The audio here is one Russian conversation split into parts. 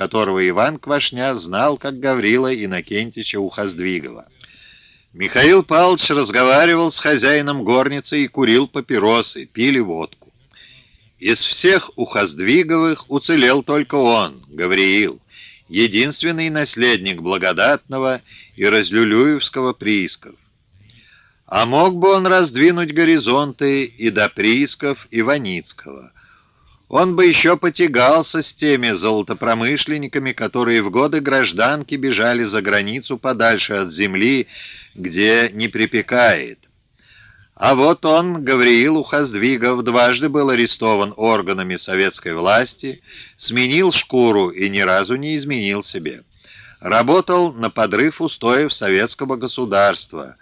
которого Иван Квашня знал, как Гаврила Иннокентича Ухоздвигова. Михаил Павлович разговаривал с хозяином горницы и курил папиросы, пили водку. Из всех Ухоздвиговых уцелел только он, Гавриил, единственный наследник благодатного и разлюлюевского приисков. А мог бы он раздвинуть горизонты и до приисков Иваницкого. Он бы еще потягался с теми золотопромышленниками, которые в годы гражданки бежали за границу подальше от земли, где не припекает. А вот он, Гавриил Ухоздвигов, дважды был арестован органами советской власти, сменил шкуру и ни разу не изменил себе. Работал на подрыв устоев советского государства.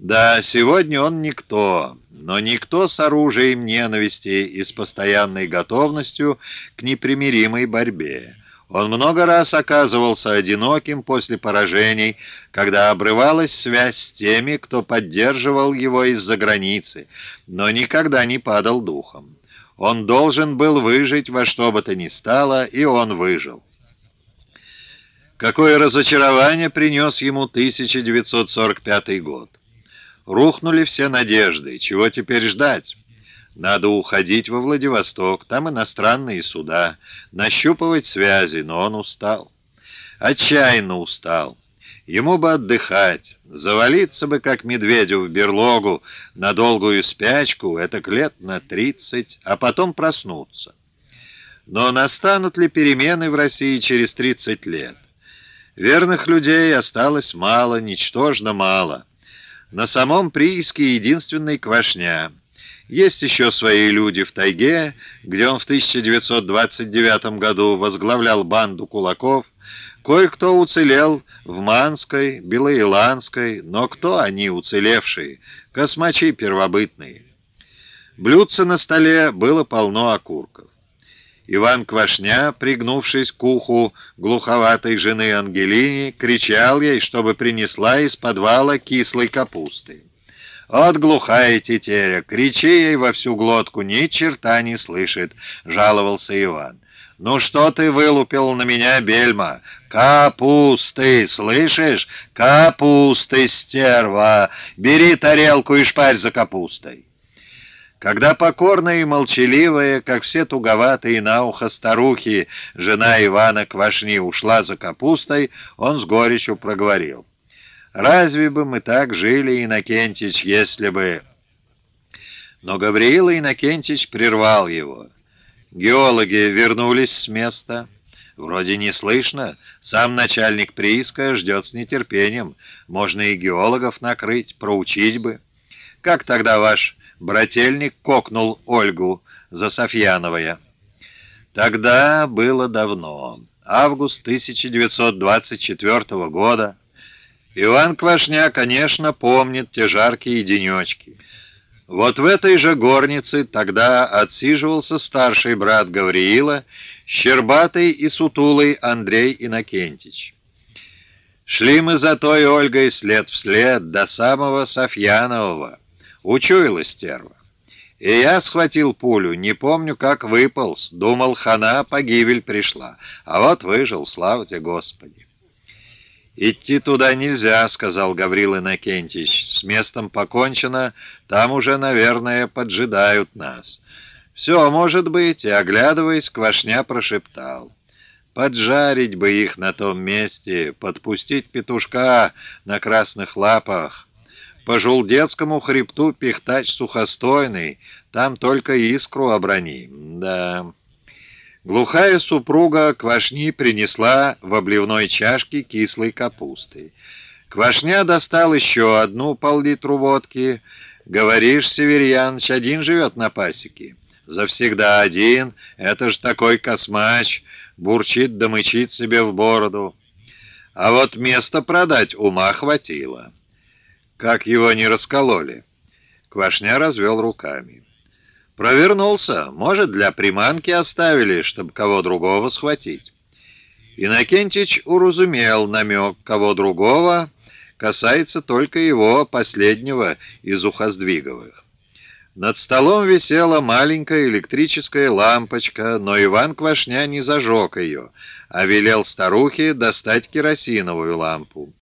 Да, сегодня он никто, но никто с оружием ненависти и с постоянной готовностью к непримиримой борьбе. Он много раз оказывался одиноким после поражений, когда обрывалась связь с теми, кто поддерживал его из-за границы, но никогда не падал духом. Он должен был выжить во что бы то ни стало, и он выжил. Какое разочарование принес ему 1945 год. Рухнули все надежды, чего теперь ждать? Надо уходить во Владивосток, там иностранные суда, нащупывать связи, но он устал. Отчаянно устал. Ему бы отдыхать, завалиться бы, как медведю, в берлогу на долгую спячку, это лет на тридцать, а потом проснуться. Но настанут ли перемены в России через тридцать лет? Верных людей осталось мало, ничтожно мало. На самом прииске единственный Квашня — есть еще свои люди в тайге, где он в 1929 году возглавлял банду кулаков. Кое-кто уцелел в Манской, Белоиланской, но кто они уцелевшие? Космачи первобытные. Блюдце на столе было полно окурков. Иван Квашня, пригнувшись к уху глуховатой жены Ангелине, кричал ей, чтобы принесла из подвала кислой капусты. «От глухая тетеря, кричи ей во всю глотку, ни черта не слышит», — жаловался Иван. «Ну что ты вылупил на меня, бельма? Капусты, слышишь? Капусты, стерва! Бери тарелку и шпарь за капустой!» Когда покорная и молчаливая, как все туговатые на ухо старухи, жена Ивана Квашни ушла за капустой, он с горечью проговорил. Разве бы мы так жили, Иннокентич, если бы...» Но Гавриил Иннокентич прервал его. Геологи вернулись с места. Вроде не слышно. Сам начальник прииска ждет с нетерпением. Можно и геологов накрыть, проучить бы. Как тогда ваш брательник кокнул Ольгу за Софьяновая? Тогда было давно. Август 1924 года. Иван Квашня, конечно, помнит те жаркие денечки. Вот в этой же горнице тогда отсиживался старший брат Гавриила, щербатый и сутулый Андрей Иннокентич. Шли мы за той Ольгой след в след до самого Софьянового. Учуяла стерва. И я схватил пулю, не помню, как выполз, думал, хана, погибель пришла. А вот выжил, слава тебе, Господи. «Идти туда нельзя», — сказал Гаврил Иннокентьевич. «С местом покончено, там уже, наверное, поджидают нас». «Все, может быть», — и, оглядываясь, Квашня прошептал. «Поджарить бы их на том месте, подпустить петушка на красных лапах. По жулдетскому хребту пихтач сухостойный, там только искру оброни. Да...» Глухая супруга квашни принесла в обливной чашке кислой капусты. Квашня достал еще одну пол-литру водки. «Говоришь, Северьяныч, один живет на пасеке?» «Завсегда один. Это ж такой космач. Бурчит да мычит себе в бороду. А вот место продать ума хватило. Как его не раскололи?» Квашня развел руками. Провернулся. Может, для приманки оставили, чтобы кого другого схватить. Иннокентич уразумел намек кого другого, касается только его последнего из ухоздвиговых. Над столом висела маленькая электрическая лампочка, но Иван Квашня не зажег ее, а велел старухе достать керосиновую лампу.